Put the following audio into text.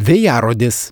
Vėjarodis.